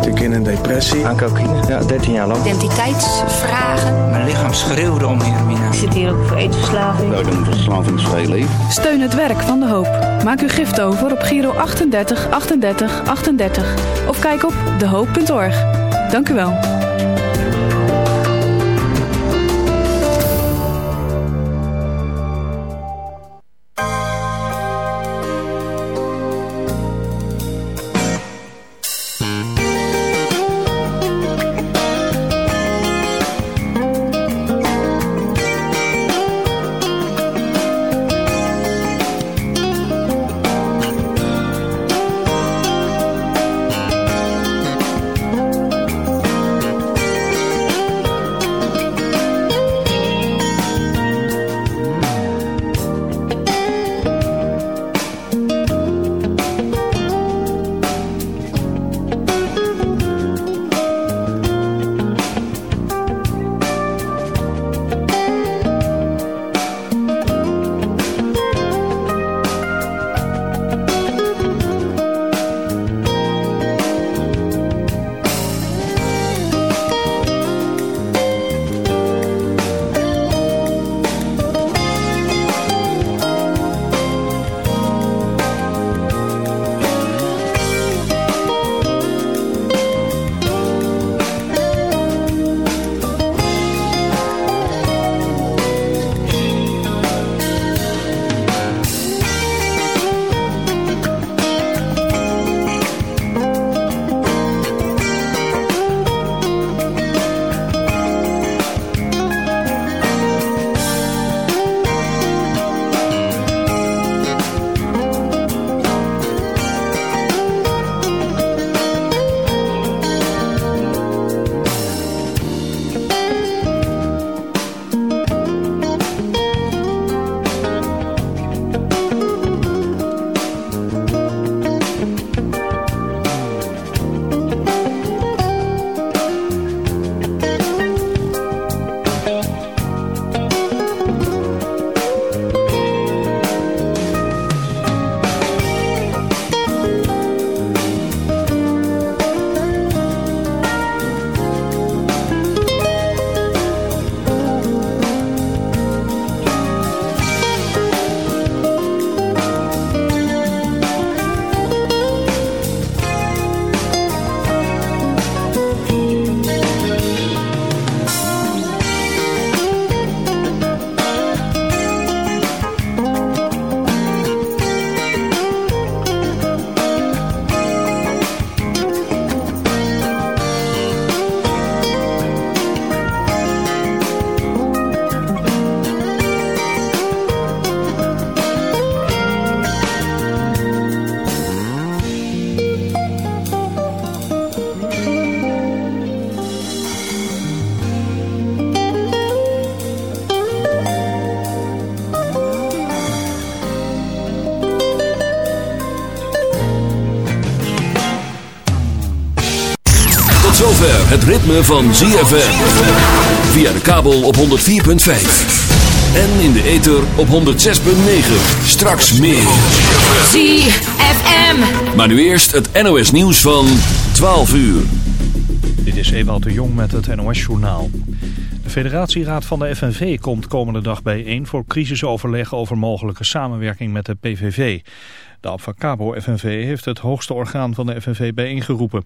Ik in een depressie. Aan cocaïne. Ja, 13 jaar lang. Identiteitsvragen. Mijn lichaam schreeuwde om heroïne. Ik zit hier ook voor eetverslaving. Ik ben een verslavingsvrij leven. Steun het werk van De Hoop. Maak uw gift over op Giro 38 38 38. Of kijk op dehoop.org. Dank u wel. Ritme van ZFM. Via de kabel op 104.5. En in de ether op 106.9. Straks meer. ZFM. Maar nu eerst het NOS nieuws van 12 uur. Dit is Ewald de Jong met het NOS journaal. De federatieraad van de FNV komt komende dag bijeen voor crisisoverleg over mogelijke samenwerking met de PVV. De Abfacabo FNV heeft het hoogste orgaan van de FNV bijeengeroepen.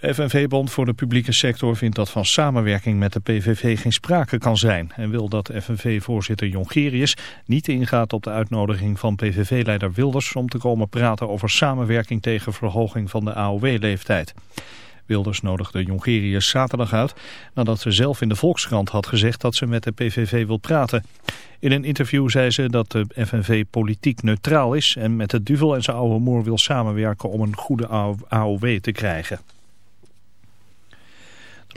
FNV-bond voor de publieke sector vindt dat van samenwerking met de PVV geen sprake kan zijn. En wil dat FNV-voorzitter Jongerius niet ingaat op de uitnodiging van PVV-leider Wilders om te komen praten over samenwerking tegen verhoging van de AOW-leeftijd. Wilders nodigde Jongerius zaterdag uit nadat ze zelf in de Volkskrant had gezegd dat ze met de PVV wil praten. In een interview zei ze dat de FNV politiek neutraal is en met de duvel en zijn oude moer wil samenwerken om een goede AOW te krijgen.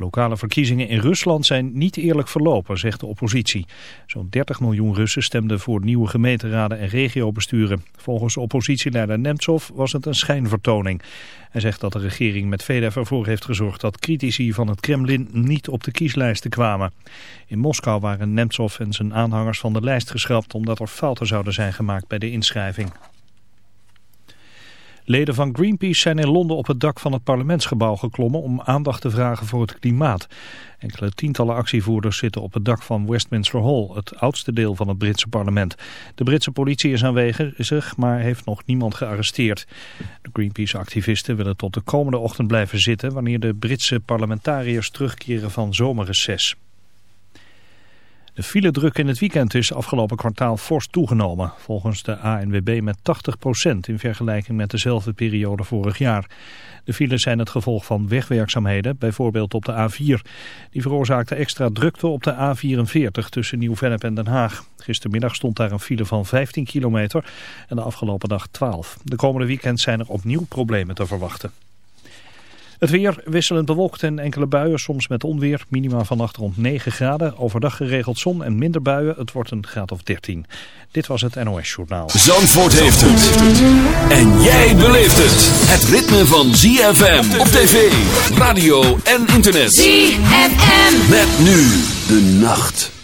Lokale verkiezingen in Rusland zijn niet eerlijk verlopen, zegt de oppositie. Zo'n 30 miljoen Russen stemden voor nieuwe gemeenteraden en regiobesturen. Volgens oppositieleider Nemtsov was het een schijnvertoning. Hij zegt dat de regering met Vedev ervoor heeft gezorgd dat critici van het Kremlin niet op de kieslijsten kwamen. In Moskou waren Nemtsov en zijn aanhangers van de lijst geschrapt omdat er fouten zouden zijn gemaakt bij de inschrijving. Leden van Greenpeace zijn in Londen op het dak van het parlementsgebouw geklommen om aandacht te vragen voor het klimaat. Enkele tientallen actievoerders zitten op het dak van Westminster Hall, het oudste deel van het Britse parlement. De Britse politie is aanwezig, maar heeft nog niemand gearresteerd. De Greenpeace-activisten willen tot de komende ochtend blijven zitten wanneer de Britse parlementariërs terugkeren van zomerreces. De file druk in het weekend is afgelopen kwartaal fors toegenomen. Volgens de ANWB met 80% in vergelijking met dezelfde periode vorig jaar. De files zijn het gevolg van wegwerkzaamheden, bijvoorbeeld op de A4. Die veroorzaakte extra drukte op de A44 tussen Nieuw-Vennep en Den Haag. Gistermiddag stond daar een file van 15 kilometer en de afgelopen dag 12. De komende weekend zijn er opnieuw problemen te verwachten. Het weer wisselend bewolkt en enkele buien, soms met onweer. Minima vannacht rond 9 graden. Overdag geregeld zon en minder buien. Het wordt een graad of 13. Dit was het NOS Journaal. Zandvoort heeft het. En jij beleeft het. Het ritme van ZFM op tv, radio en internet. ZFM. Met nu de nacht.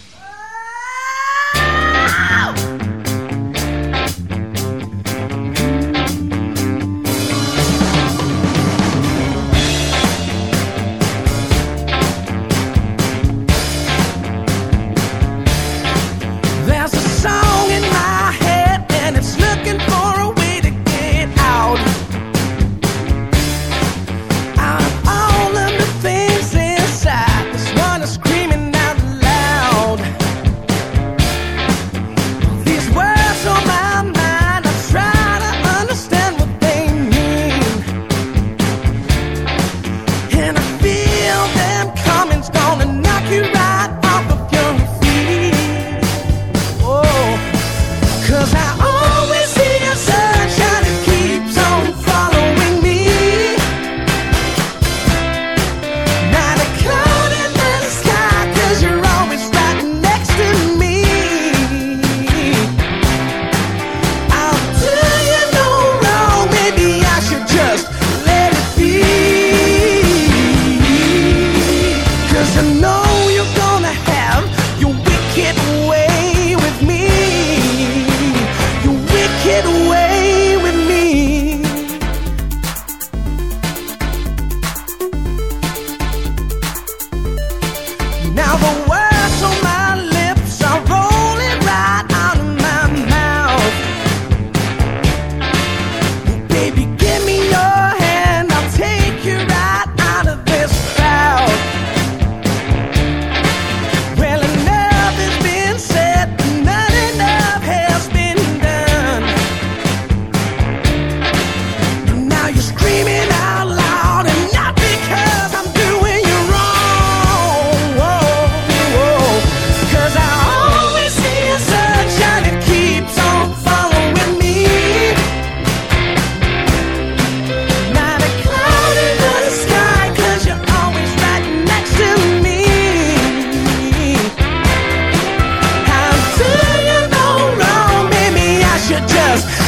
Yes.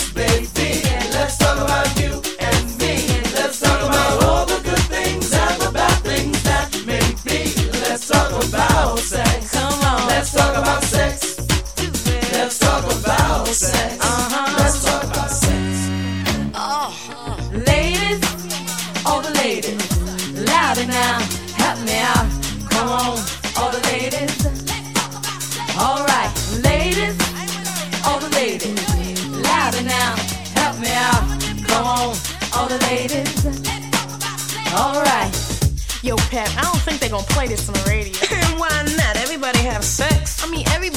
Uh-huh. Let's talk about sex. Uh-huh. Ladies, all the ladies, louder now, help me out. Come on, all the ladies. All right, ladies, all the ladies, louder now, help me out. Come on, all the ladies. All right. Yo, Pep, I don't think they're gonna play this on the radio. Why not?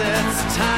it's time.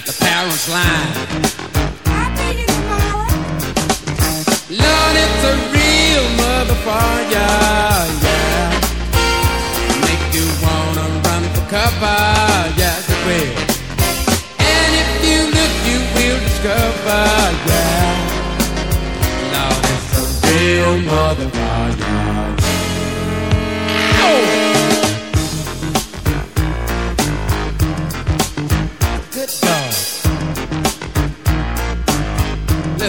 Got the parents lying. Lord, it's a real motherfucker, yeah. Make you wanna run for cover, yes it will. And if you look, you will discover, yeah. Lord, it's a real motherfucker. Good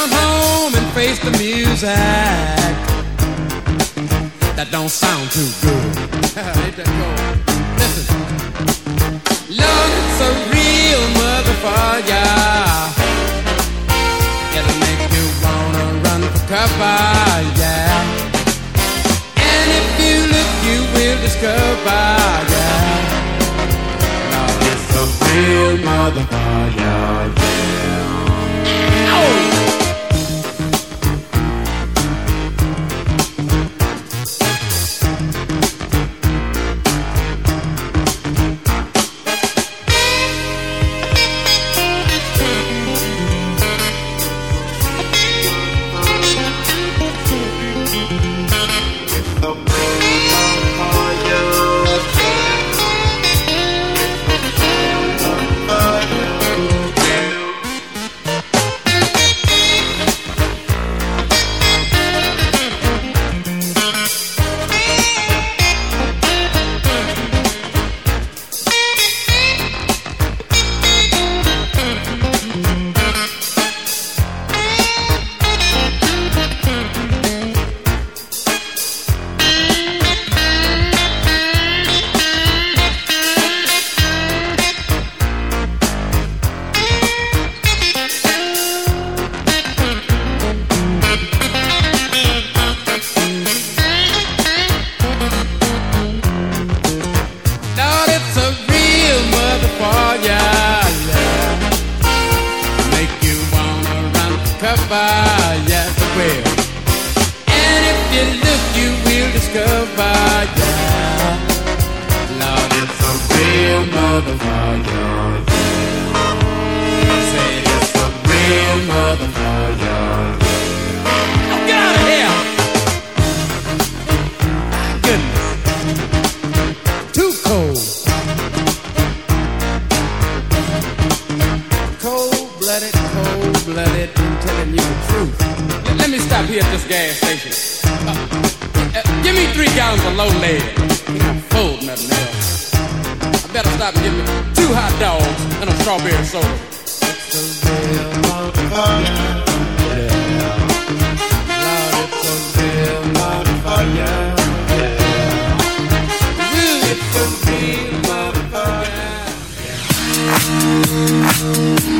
Gone home and face the music. That don't sound too good. Ain't that cold? Listen. It's a real motherfucker. It'll make you wanna run for cover, yeah. And if you look, you will discover, yeah. Lord, it's a real motherfucker, yeah. Telling you the truth. Let, let me stop here at this gas station. Uh, uh, give me three gallons of low lead. I'm full, nothing else. I better stop and get me two hot dogs and a strawberry soda. It's a real. Yeah. It's a real. Yeah. It's a real. Tell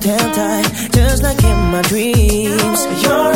damn tight, just like in my dreams. You're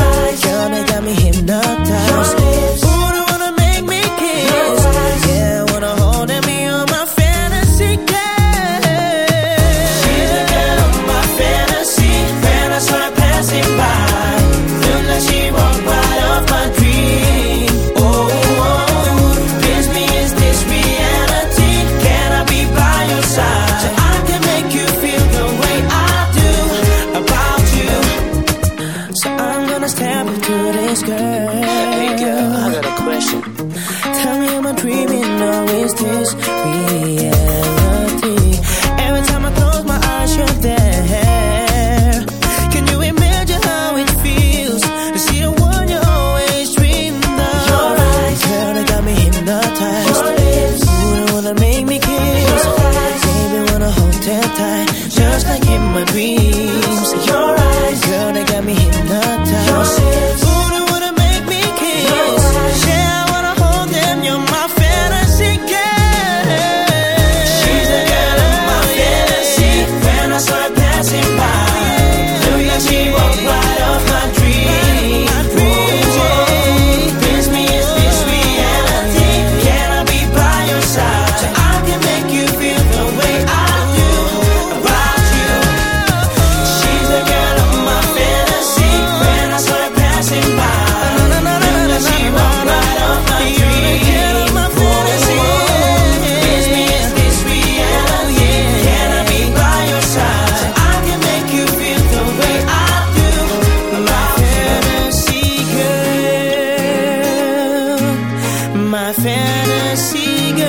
my fantasy girl,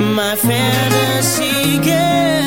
my fantasy girl.